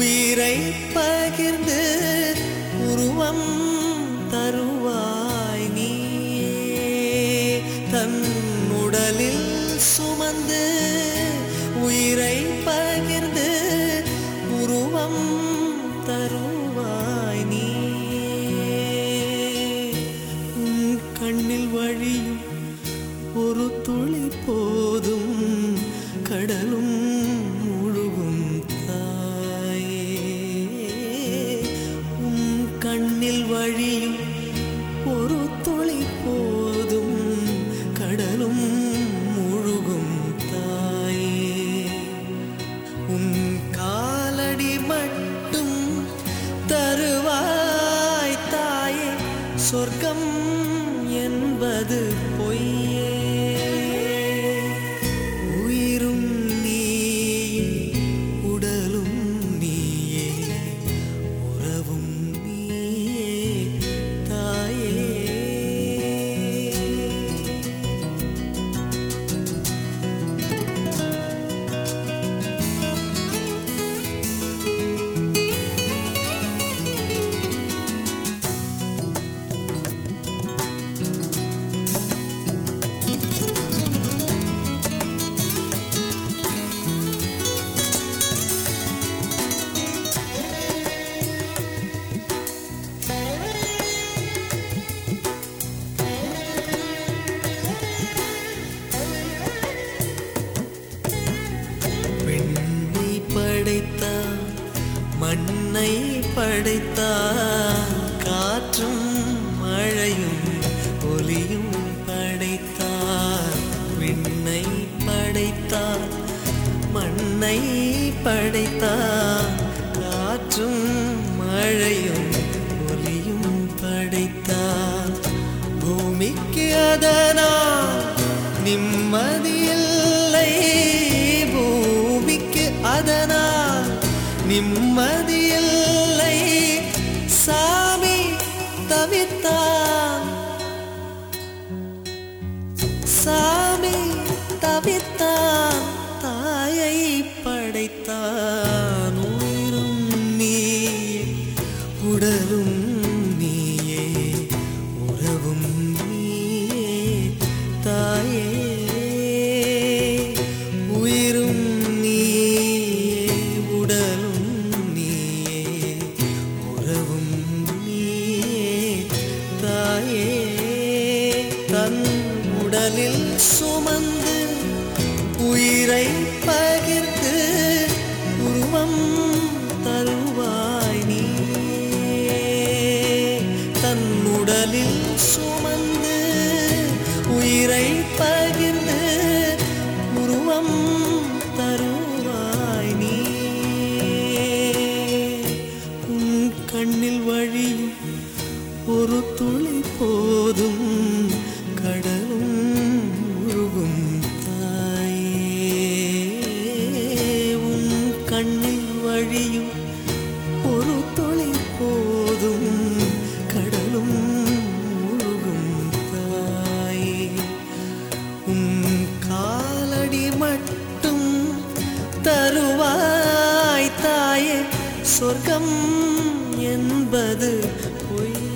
உயிரை பகிர்ந்து உருவம் தருவாய் நீ தன் உடலில் சுமந்து உயிரை பகிர்ந்து உருவம் சொர்க்கம் என்பது பொய்யே. மண்ணை படைத்தான் காற்றும் மழையும் ஒலியும் படைத்தார். விண்ணை படைத்தார். மண்ணை படைத்தார். காற்றும் மழையும் ஒலியும் படைத்தார். பூமிக்கு அதனால் நிம்மதி தவித்தான். சாமி தவித்தான் தாயை படைத்தான். உயிரும் நீயே உடலும் நீயே உறவும் நீயே தாயே. தன் உடலில் சுமந்து உயிரை பகிர்ந்து உருவம் தருவாய் நீ தன் உடலில் சுமந்து உயிரை பகிர்ந்து உருவம் தருவாய் நீ உன் கண்ணில் வழியும் ஒரு துளி போதும். கண்ணில் வழியும் ஒரு தொலை போதும். கடலும் முழுகும் தாயே. உம் காலடி மட்டும் தருவாய் தாயே. சொர்க்கம் என்பது பொய்.